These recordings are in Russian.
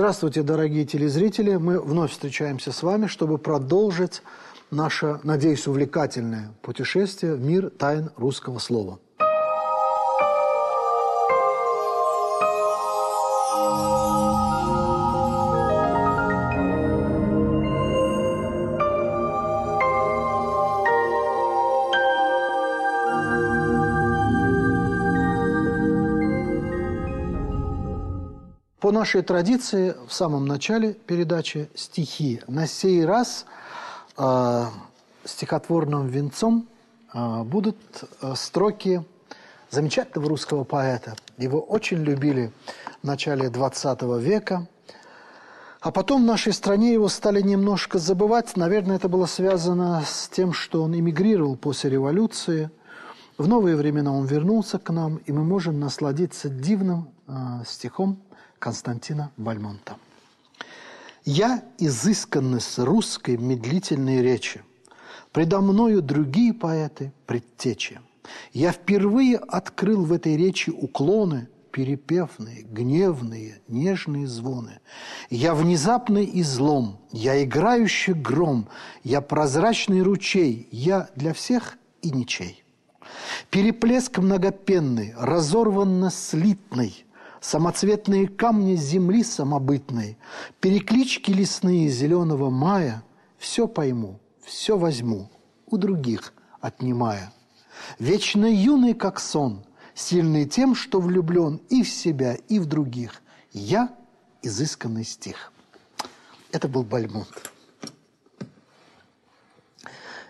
Здравствуйте, дорогие телезрители. Мы вновь встречаемся с вами, чтобы продолжить наше, надеюсь, увлекательное путешествие в мир тайн русского слова. Нашей традиции в самом начале передачи стихи. На сей раз э, стихотворным венцом э, будут э, строки замечательного русского поэта. Его очень любили в начале XX века. А потом в нашей стране его стали немножко забывать. Наверное, это было связано с тем, что он эмигрировал после революции. В новые времена он вернулся к нам, и мы можем насладиться дивным э, стихом Константина Бальмонта. «Я изысканность русской медлительной речи, предо мною другие поэты предтечи. Я впервые открыл в этой речи уклоны, перепевные, гневные, нежные звоны. Я внезапный излом, я играющий гром, я прозрачный ручей, я для всех и ничей. Переплеск многопенный, разорванно слитный – самоцветные камни земли самобытной, переклички лесные зеленого мая, все пойму, все возьму, у других отнимая. Вечно юный, как сон, сильный тем, что влюблен и в себя, и в других. Я – изысканный стих. Это был Бальмонт.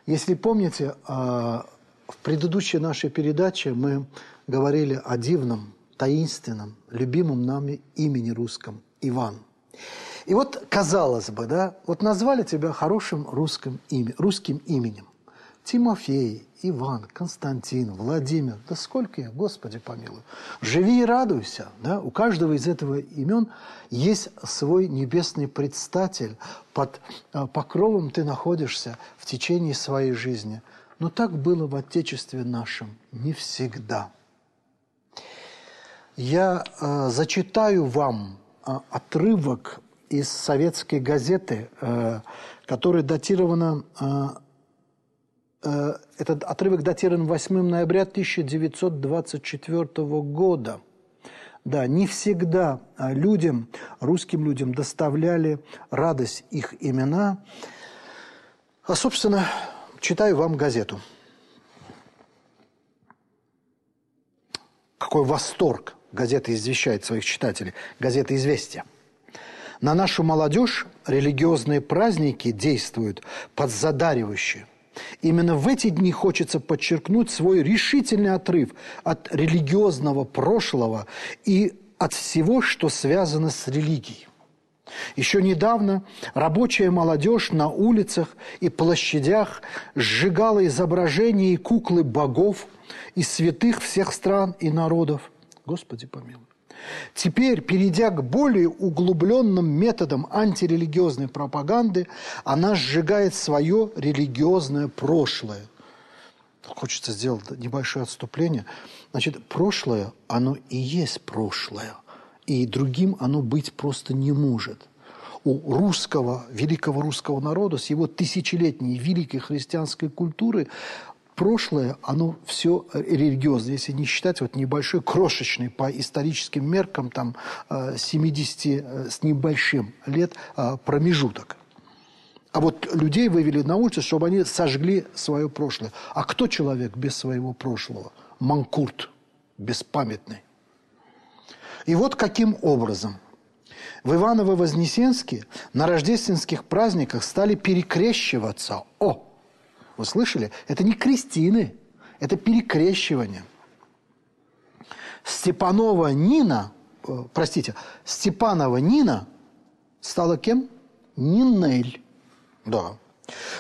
Если помните, а, в предыдущей нашей передаче мы говорили о дивном таинственном, любимом нами имени русском – Иван. И вот, казалось бы, да, вот назвали тебя хорошим русским, имя, русским именем. Тимофей, Иван, Константин, Владимир. Да сколько их, Господи помилуй. Живи и радуйся. Да? У каждого из этого имен есть свой небесный предстатель. Под э, покровом ты находишься в течение своей жизни. Но так было в Отечестве нашем не всегда – я э, зачитаю вам э, отрывок из советской газеты, э, который датировано... Э, э, этот отрывок датирован 8 ноября 1924 года. Да, не всегда э, людям, русским людям доставляли радость их имена. А, собственно, читаю вам газету. Какой восторг! Газета извещает своих читателей, газета «Известия». На нашу молодежь религиозные праздники действуют подзадаривающе. Именно в эти дни хочется подчеркнуть свой решительный отрыв от религиозного прошлого и от всего, что связано с религией. Еще недавно рабочая молодежь на улицах и площадях сжигала изображения и куклы богов и святых всех стран и народов – Господи помилуй. Теперь, перейдя к более углубленным методам антирелигиозной пропаганды, она сжигает свое религиозное прошлое. Хочется сделать небольшое отступление. Значит, прошлое, оно и есть прошлое. И другим оно быть просто не может у русского, великого русского народа с его тысячелетней великой христианской культуры прошлое, оно все религиозное, если не считать вот небольшой, крошечный по историческим меркам, там 70 э, э, с небольшим лет э, промежуток. А вот людей вывели на улицу, чтобы они сожгли свое прошлое. А кто человек без своего прошлого? Манкурт, беспамятный. И вот каким образом в Иваново-Вознесенске на рождественских праздниках стали перекрещиваться. О! Вы слышали? Это не крестины, это перекрещивание. Степанова Нина, э, простите, Степанова Нина стала кем? Нинель. Да.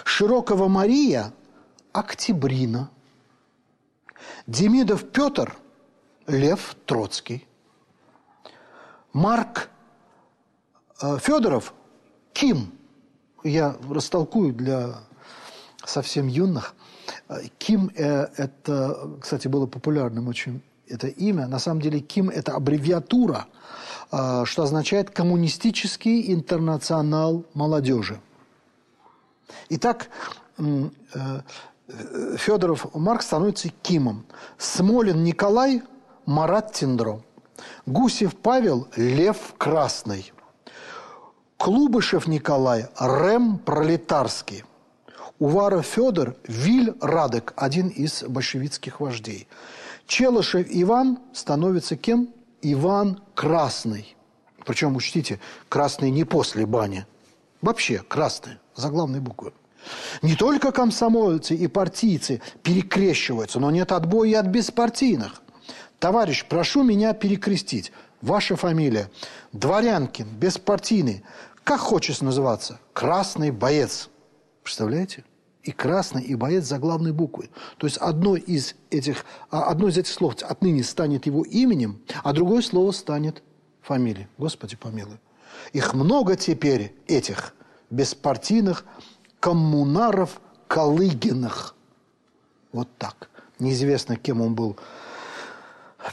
Широкова Мария – Октябрина. Демидов Петр – Лев Троцкий. Марк э, Федоров – Ким. Я растолкую для совсем юных. Ким э, – это, кстати, было популярным очень это имя. На самом деле Ким – это аббревиатура, э, что означает «Коммунистический интернационал молодежи». Итак, э, Федоров Марк становится Кимом. Смолин Николай – Марат Тиндро. Гусев Павел – Лев Красный. Клубышев Николай – Рэм Пролетарский. Уваров Федор – Виль Радек, один из большевистских вождей. Челышев Иван становится кем? Иван Красный. Причем, учтите, красный не после бани. Вообще красный, заглавной буквы. Не только комсомольцы и партийцы перекрещиваются, но нет отбоя и от беспартийных. Товарищ, прошу меня перекрестить. Ваша фамилия. Дворянкин, беспартийный. Как хочешь называться? Красный боец. Представляете? И красный, и боец за главной буквы. То есть одно из этих, а, одно из этих слов отныне станет его именем, а другое слово станет фамилией. Господи помилуй. Их много теперь, этих беспартийных коммунаров Калыгиных. Вот так. Неизвестно, кем он был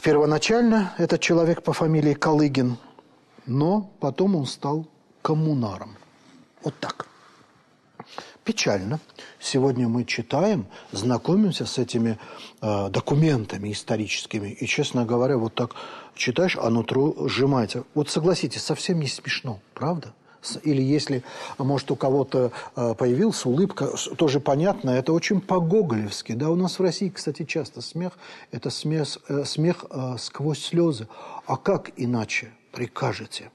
первоначально, этот человек по фамилии Калыгин, но потом он стал коммунаром. Вот так. Печально. Сегодня мы читаем, знакомимся с этими э, документами историческими. И, честно говоря, вот так читаешь, а нутро сжимается. Вот согласитесь, совсем не смешно, правда? Или если, может, у кого-то э, появилась улыбка, тоже понятно, это очень по-гоголевски. Да, у нас в России, кстати, часто смех – это смех, э, смех э, сквозь слезы. А как иначе прикажете?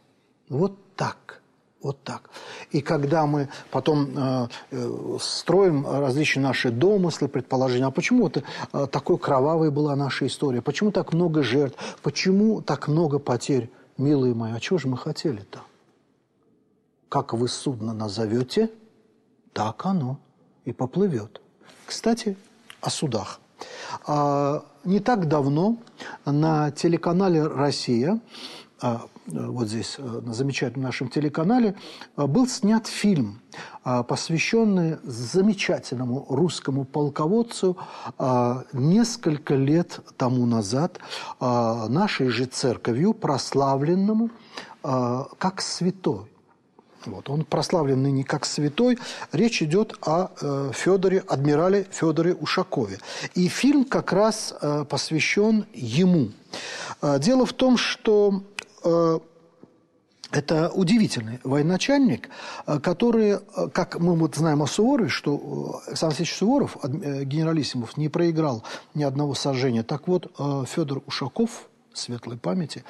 Вот так – вот так. И когда мы потом э, э, строим различные наши домыслы, предположения, а почему это э, такой кровавой была наша история, почему так много жертв, почему так много потерь, милые мои, а чего же мы хотели-то? Как вы судно назовете, так оно и поплывет. Кстати, о судах. А, не так давно на телеканале «Россия» вот здесь, э, на замечательном нашем телеканале, э, был снят фильм, посвященный замечательному русскому полководцу несколько лет тому назад нашей же церковью, прославленному как святой. Вот. Он прославлен ныне как святой. Речь идет о э, Федоре, адмирале Федоре Ушакове. И фильм как раз э, посвящен ему. Э, дело в том, что Э, это удивительный военачальник, э, который, э, как мы вот знаем о Суворове, что Александр Алексеевич Суворов, генералиссимов, не проиграл ни одного сожжения. Так вот, Федор Ушаков, светлой памяти,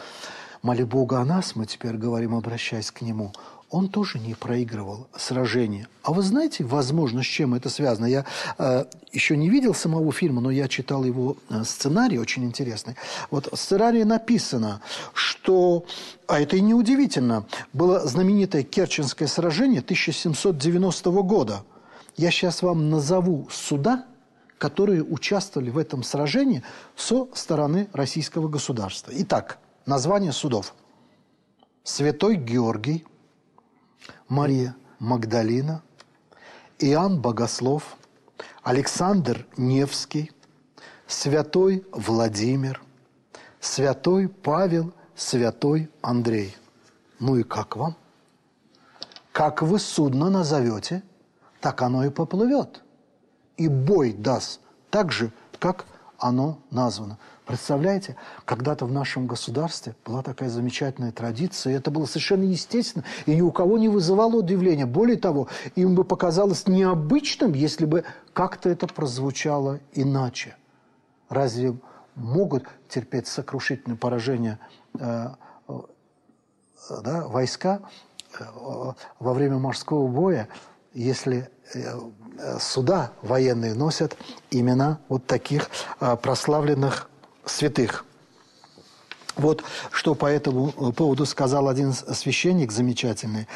моли Бога о нас, мы теперь говорим, обращаясь к нему – он тоже не проигрывал сражения. А вы знаете, возможно, с чем это связано? Я э, еще не видел самого фильма, но я читал его э, сценарий, очень интересный. Вот в сценарии написано, что, а это и не удивительно, было знаменитое Керченское сражение 1790 года. Я сейчас вам назову суда, которые участвовали в этом сражении со стороны российского государства. Итак, название судов. Святой Георгий – Мария Магдалина, Иоанн Богослов, Александр Невский, святой Владимир, святой Павел, святой Андрей. Ну и как вам? Как вы судно назовете, так оно и поплывет. И бой даст так же, как оно названо. Представляете, когда-то в нашем государстве была такая замечательная традиция, и это было совершенно естественно, и ни у кого не вызывало удивления. Более того, им бы показалось необычным, если бы как-то это прозвучало иначе. Разве могут терпеть сокрушительное поражение э, э, да, войска э, во время морского боя, если э, суда военные носят имена вот таких э, прославленных святых. Вот что по этому э, поводу сказал один священник замечательный.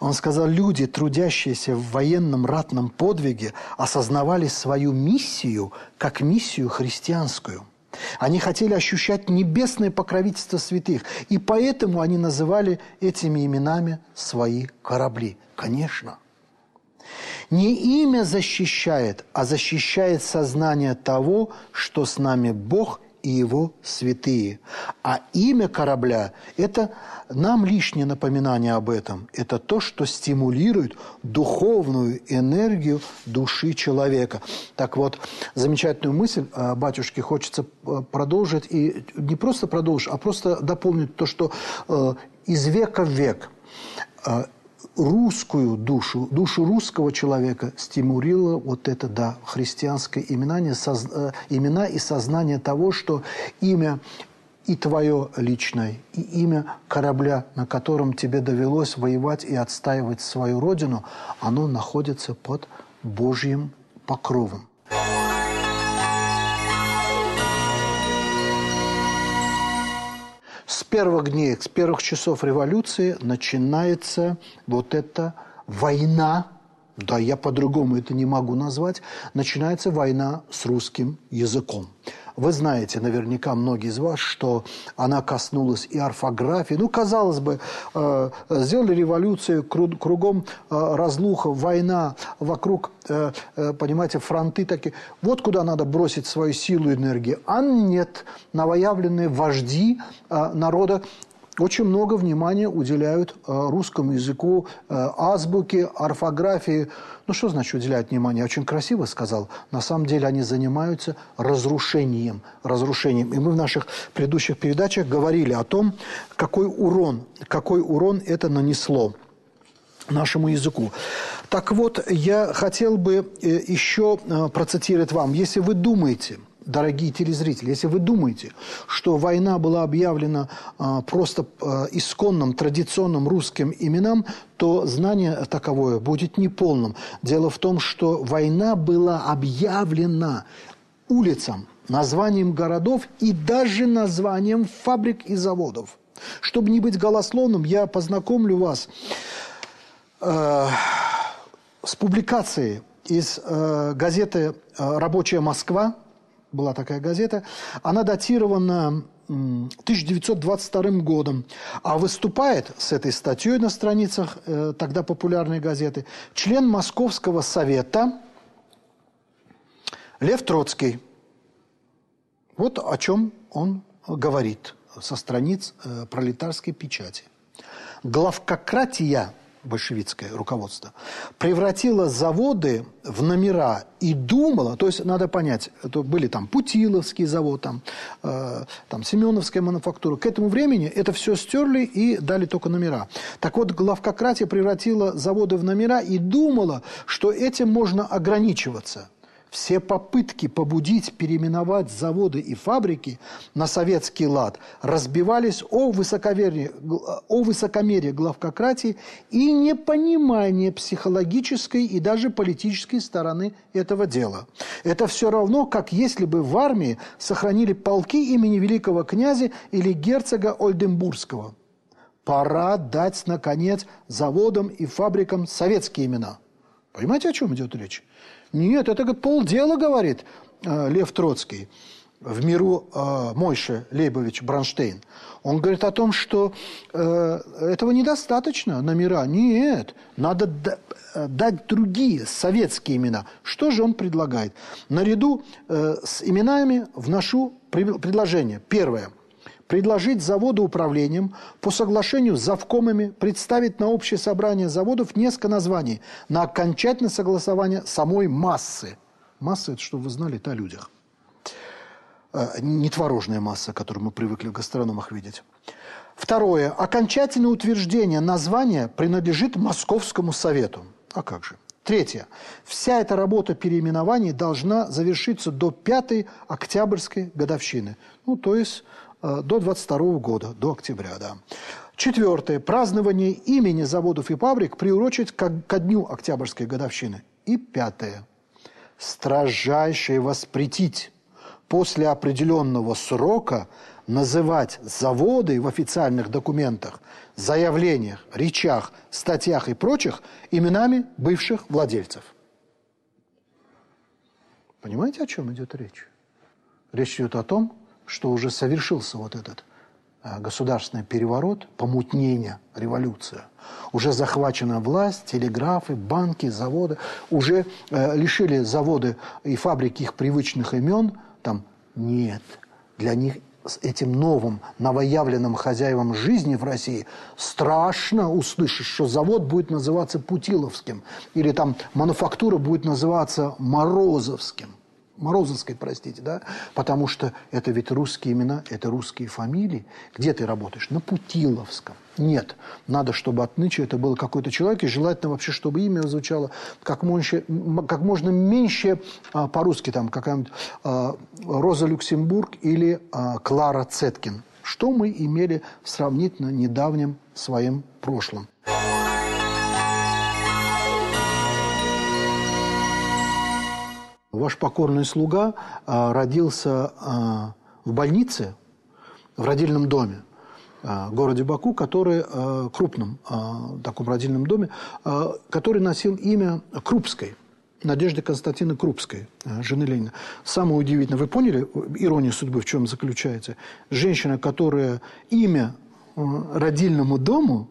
Он сказал, люди, трудящиеся в военном ратном подвиге, осознавали свою миссию как миссию христианскую. Они хотели ощущать небесное покровительство святых, и поэтому они называли этими именами свои корабли. Конечно. Не имя защищает, а защищает сознание того, что с нами Бог – и его святые. А имя корабля – это нам лишнее напоминание об этом. Это то, что стимулирует духовную энергию души человека. Так вот, замечательную мысль а, батюшки хочется а, продолжить. И не просто продолжить, а просто дополнить то, что а, из века в век русскую душу, душу русского человека стимулировало вот это, да, христианское именание, соз, э, имена и сознание того, что имя и твое личное, и имя корабля, на котором тебе довелось воевать и отстаивать свою родину, оно находится под Божьим покровом. Первых дней, с первых часов революции начинается вот эта война, да, я по-другому это не могу назвать, начинается война с русским языком. Вы знаете наверняка многие из вас, что она коснулась и орфографии. Ну, казалось бы, э, сделали революцию, кругом э, разлуха, война, вокруг, э, э, понимаете, фронты такие. Вот куда надо бросить свою силу и энергию. А нет, новоявленные вожди э, народа очень много внимания уделяют э, русскому языку, э, азбуке, орфографии. Ну, что значит уделяют внимание? Очень красиво сказал. На самом деле они занимаются разрушением. разрушением. И мы в наших предыдущих передачах говорили о том, какой урон, какой урон это нанесло нашему языку. Так вот, я хотел бы э, еще процитировать вам. Если вы думаете – дорогие телезрители, если вы думаете, что война была объявлена а, просто а, исконным, традиционным русским именам, то знание таковое будет неполным. Дело в том, что война была объявлена улицам, названием городов и даже названием фабрик и заводов. Чтобы не быть голословным, я познакомлю вас э, с публикацией из э, газеты э, «Рабочая Москва», была такая газета, она датирована 1922 годом, а выступает с этой статьей на страницах э, тогда популярной газеты член Московского совета Лев Троцкий. Вот о чем он говорит со страниц э, пролетарской печати. Главкократия большевистское руководство, превратило заводы в номера и думало, то есть надо понять, это были там Путиловский завод, там, э, там Семеновская мануфактура. К этому времени это все стерли и дали только номера. Так вот, главкократия превратила заводы в номера и думала, что этим можно ограничиваться – все попытки побудить переименовать заводы и фабрики на советский лад разбивались о высокомерие, о высокомерие главкократии и непонимание психологической и даже политической стороны этого дела. Это все равно, как если бы в армии сохранили полки имени великого князя или герцога Ольденбургского. Пора дать, наконец, заводам и фабрикам советские имена. Понимаете, о чем идет речь? Нет, это говорит, полдела, говорит э, Лев Троцкий в миру э, Мойше Лейбович Бронштейн. Он говорит о том, что э, этого недостаточно, номера. Нет, надо э, дать другие советские имена. Что же он предлагает? Наряду э, с именами вношу предложение. Первое – предложить заводу управлением по соглашению с завкомами представить на общее собрание заводов несколько названий на окончательное согласование самой массы. Масса – это, чтобы вы знали, это о людях. Э, не творожная масса, которую мы привыкли в гастрономах видеть. Второе. Окончательное утверждение названия принадлежит Московскому совету. А как же? Третье. Вся эта работа переименований должна завершиться до пятой октябрьской годовщины. Ну, то есть до 22 года, до октября, да. Четвертое. Празднование имени заводов и фабрик приурочить ко, ко дню Октябрьской годовщины. И пятое. Строжайшее воспретить после определенного срока называть заводы в официальных документах, заявлениях, речах, статьях и прочих именами бывших владельцев. Понимаете, о чем идет речь? Речь идет о том, что уже совершился вот этот а, государственный переворот, помутнение, революция. Уже захвачена власть, телеграфы, банки, заводы. Уже э, лишили заводы и фабрики их привычных имен. Там нет. Для них с этим новым новоявленным хозяевам жизни в России страшно услышать, что завод будет называться Путиловским или там мануфактура будет называться Морозовским. Морозовской, простите, да, потому что это ведь русские имена, это русские фамилии. Где ты работаешь? На Путиловском. Нет, надо, чтобы отныче это был какой-то человек, и желательно вообще, чтобы имя звучало как, меньше, как можно меньше а, по-русски, там какая-нибудь а, Роза Люксембург или а, Клара Цеткин. Что мы имели в сравнительно недавнем своем прошлом. Ваш покорный слуга а, родился а, в больнице, в родильном доме, а, городе Баку, который крупном таком родильном доме, который носил имя Крупской. Надежды Константины Крупской, жены Ленина. Самое удивительное, вы поняли ирония судьбы в чем заключается? Женщина, которая имя родильному дому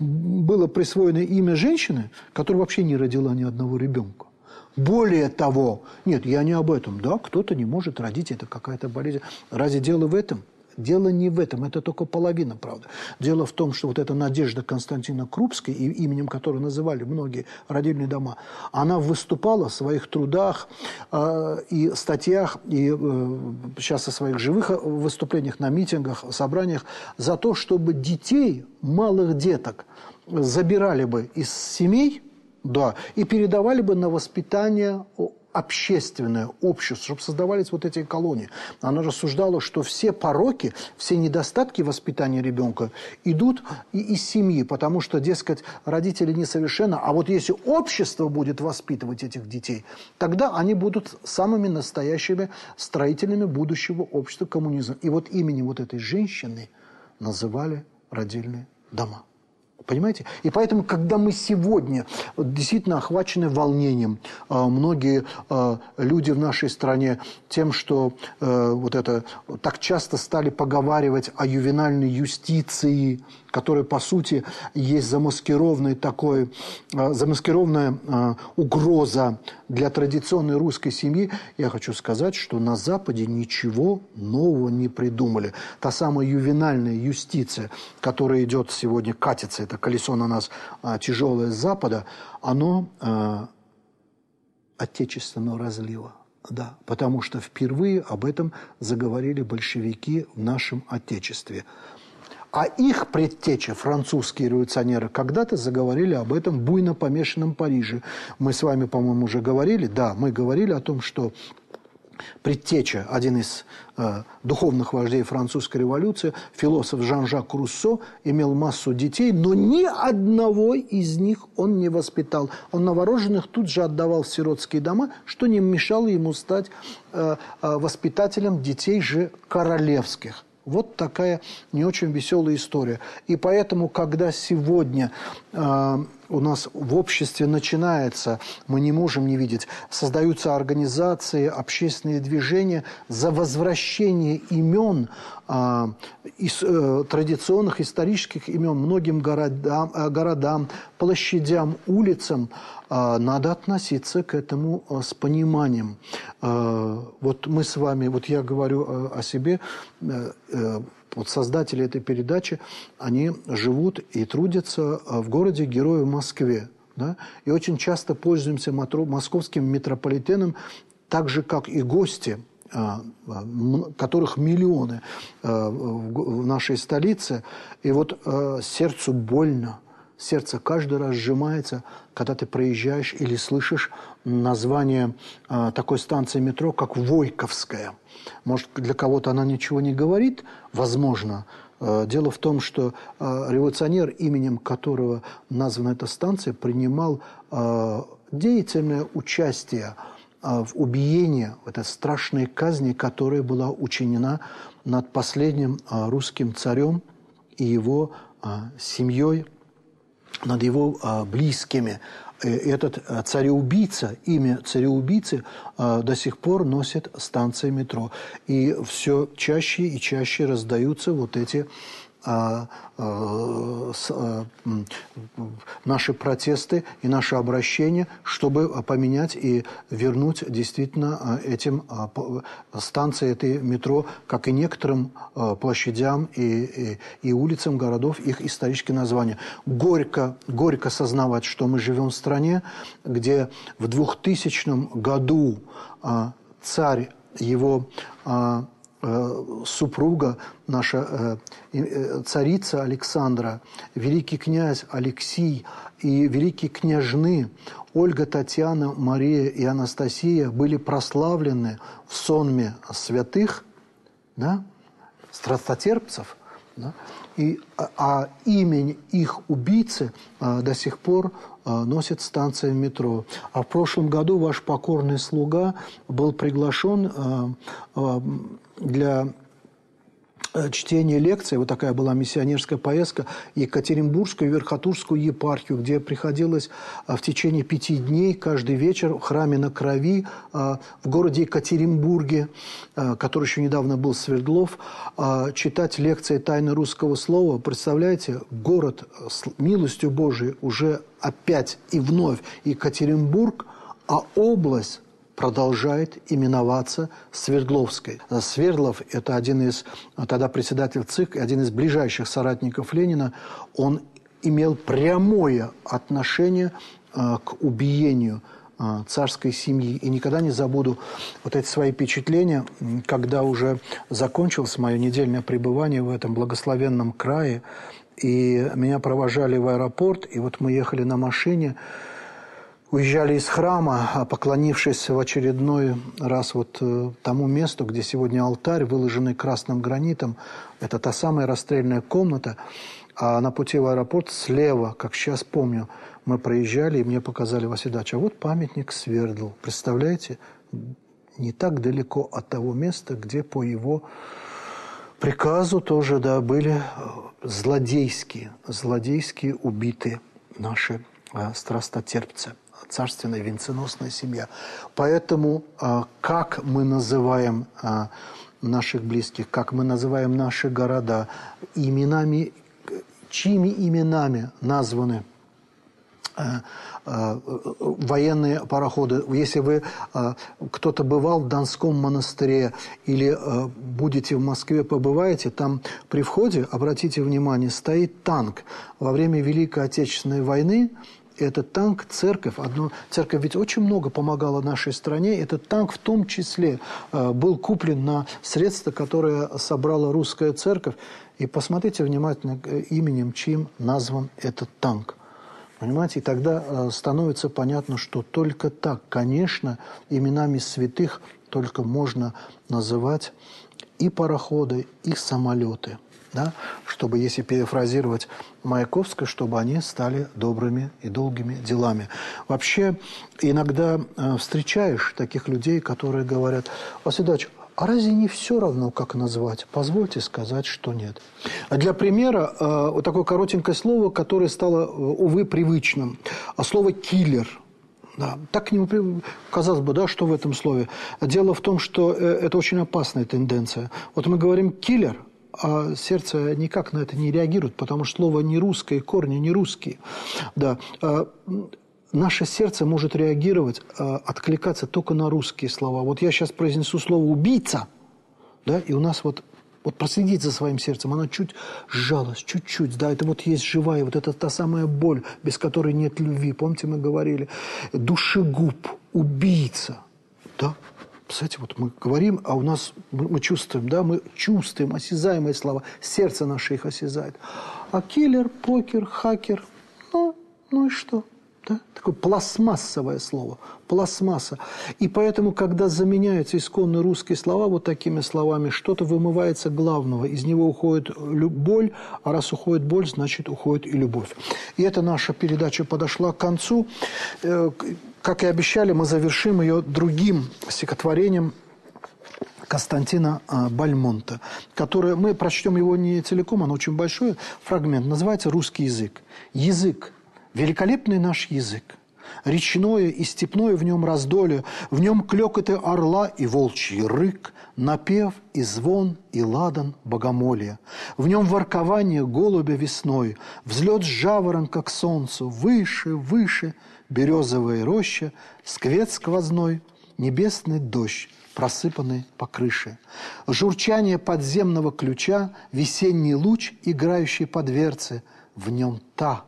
было присвоено имя женщины, которая вообще не родила ни одного ребенка. Более того, нет, я не об этом. Да, кто-то не может родить, это какая-то болезнь. Разве дело в этом? Дело не в этом, это только половина, правда. Дело в том, что вот эта Надежда Константина Крупской, именем которой называли многие родильные дома, она выступала в своих трудах э, и статьях, и э, сейчас со своих живых выступлениях на митингах, собраниях, за то, чтобы детей, малых деток, забирали бы из семей – да, и передавали бы на воспитание общественное общество, чтобы создавались вот эти колонии. Она рассуждала, что все пороки, все недостатки воспитания ребенка идут и из семьи, потому что, дескать, родители несовершенны, а вот если общество будет воспитывать этих детей, тогда они будут самыми настоящими строителями будущего общества коммунизма. И вот имени вот этой женщины называли родильные дома. Понимаете? И поэтому, когда мы сегодня действительно охвачены волнением, а, многие а, люди в нашей стране тем, что э, вот это так часто стали поговаривать о ювенальной юстиции, которая, по сути, есть замаскированная, такой, а, замаскированная угроза для традиционной русской семьи, я хочу сказать, что на Западе ничего нового не придумали. Та самая ювенальная юстиция, которая идет сегодня, катится, это колесо на нас а, тяжелое с Запада, оно отечественного разлива. Да, потому что впервые об этом заговорили большевики в нашем Отечестве. А их предтечи, французские революционеры, когда-то заговорили об этом буйно помешанном Париже. Мы с вами, по-моему, уже говорили, да, мы говорили о том, что предтеча, один из э, духовных вождей французской революции, философ Жан-Жак Руссо, имел массу детей, но ни одного из них он не воспитал. Он новорожденных тут же отдавал в сиротские дома, что не мешало ему стать э, э, воспитателем детей же королевских. Вот такая не очень веселая история. И поэтому, когда сегодня э, у нас в обществе начинается, мы не можем не видеть, создаются организации, общественные движения за возвращение имен, э, из, э, традиционных исторических имен многим городам, э, городам площадям, улицам, э, надо относиться к этому э, с пониманием. Э, вот мы с вами, вот я говорю э, о себе, э, вот создатели этой передачи, они живут и трудятся э, в городе Героя Москве. Да? И очень часто пользуемся московским метрополитеном, так же, как и гости, э, которых миллионы э, в нашей столице. И вот сердцу больно, сердце каждый раз сжимается, когда ты проезжаешь или слышишь название такой станции метро, как Войковская – может, для кого-то она ничего не говорит, возможно. Э, дело в том, что э, революционер, именем которого названа эта станция, принимал э, деятельное участие в убиении, в этой страшной казни, которая была учинена над последним русским царем и его семьей, над его близкими. Э, этот э, цареубийца, имя цареубийцы э, до сих пор носит станция метро. И все чаще и чаще раздаются вот эти а, наши протесты и наши обращения, чтобы поменять и вернуть действительно этим станции этой метро, как и некоторым площадям и, и, и улицам городов, их исторические названия. Горько, горько сознавать, что мы живем в стране, где в 2000 году царь, его Э, супруга, наша э, э, царица Александра, великий князь Алексий и великие княжны Ольга, Татьяна, Мария и Анастасия были прославлены в сонме святых, да, страстотерпцев, да, и, а, а имень их убийцы а, до сих пор а, носит станция метро. А в прошлом году ваш покорный слуга был приглашен а, а, для чтение лекций, вот такая была миссионерская поездка, Екатеринбургскую Верхотурскую епархию, где приходилось э, в течение пяти дней каждый вечер в храме на Крови э, в городе Екатеринбурге, который еще недавно был Свердлов, читать лекции «Тайны русского слова». Представляете, город с милостью Божией уже опять и вновь Екатеринбург, а область продолжает именоваться Свердловской. Свердлов – это один из, тогда председатель ЦИК, один из ближайших соратников Ленина. Он имел прямое отношение э, к убиению э, царской семьи. И никогда не забуду вот эти свои впечатления, когда уже закончилось мое недельное пребывание в этом благословенном крае, и меня провожали в аэропорт, и вот мы ехали на машине, уезжали из храма, а поклонившись в очередной раз вот э, тому месту, где сегодня алтарь, выложенный красным гранитом. Это та самая расстрельная комната. А на пути в аэропорт слева, как сейчас помню, мы проезжали, и мне показали Васидача. А вот памятник Свердл. Представляете? Не так далеко от того места, где по его приказу тоже да, были э, злодейские, злодейские убиты наши э, страстотерпцы царственная венценосная семья. Поэтому а, как мы называем а, наших близких, как мы называем наши города, именами, чьими именами названы а, военные пароходы. Если вы кто-то бывал в Донском монастыре или будете в Москве, побываете, там при входе, обратите внимание, стоит танк. Во время Великой Отечественной войны этот танк, церковь, одно, церковь ведь очень много помогала нашей стране, этот танк в том числе э, был куплен на средства, которые собрала русская церковь. И посмотрите внимательно э, именем, чьим назван этот танк. Понимаете, и тогда э, становится понятно, что только так, конечно, именами святых только можно называть и пароходы, и самолеты – да, чтобы, если перефразировать Маяковского, чтобы они стали добрыми и долгими делами. Вообще, иногда э, встречаешь таких людей, которые говорят, Василий а разве не все равно, как назвать? Позвольте сказать, что нет. А для примера, э, вот такое коротенькое слово, которое стало, э, увы, привычным. А слово «киллер». Да, так не казалось бы, да, что в этом слове. Дело в том, что это очень опасная тенденция. Вот мы говорим «киллер», а сердце никак на это не реагирует, потому что слово не русское, корни не русские. Да. А, наше сердце может реагировать, а, откликаться только на русские слова. Вот я сейчас произнесу слово «убийца», да, и у нас вот вот проследить за своим сердцем, оно чуть сжалось, чуть-чуть, да, это вот есть живая, вот это та самая боль, без которой нет любви. Помните, мы говорили, душегуб, убийца, да, Представляете, вот мы говорим, а у нас мы чувствуем, да, мы чувствуем осязаемые слова, сердце наше их осязает. А киллер, покер, хакер, ну, ну и что? Да? Такое пластмассовое слово, пластмасса. И поэтому, когда заменяются исконно русские слова вот такими словами, что-то вымывается главного. Из него уходит боль, а раз уходит боль, значит уходит и любовь. И эта наша передача подошла к концу. Э, как и обещали, мы завершим ее другим стихотворением Константина а, Бальмонта, которое мы прочтем его не целиком, оно очень большой фрагмент, называется «Русский язык». Язык, великолепный наш язык, Речное и степное в нем раздолье, в нем клёкоты орла и волчий рык, напев и звон и ладан богомолия. В нем воркование голубя весной, взлет жаворонка к солнцу, выше, выше, березовая роща, сквет сквозной, небесный дождь, просыпанный по крыше. Журчание подземного ключа, весенний луч, играющий по дверце, в нем та,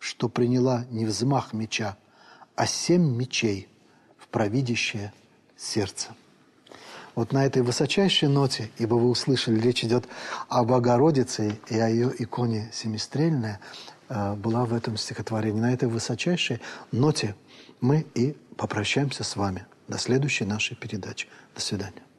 что приняла не взмах меча, а семь мечей в провидящее сердце. Вот на этой высочайшей ноте, ибо вы услышали, речь идет о Богородице и о ее иконе семистрельная, э, была в этом стихотворении. На этой высочайшей ноте мы и попрощаемся с вами. До следующей нашей передачи. До свидания.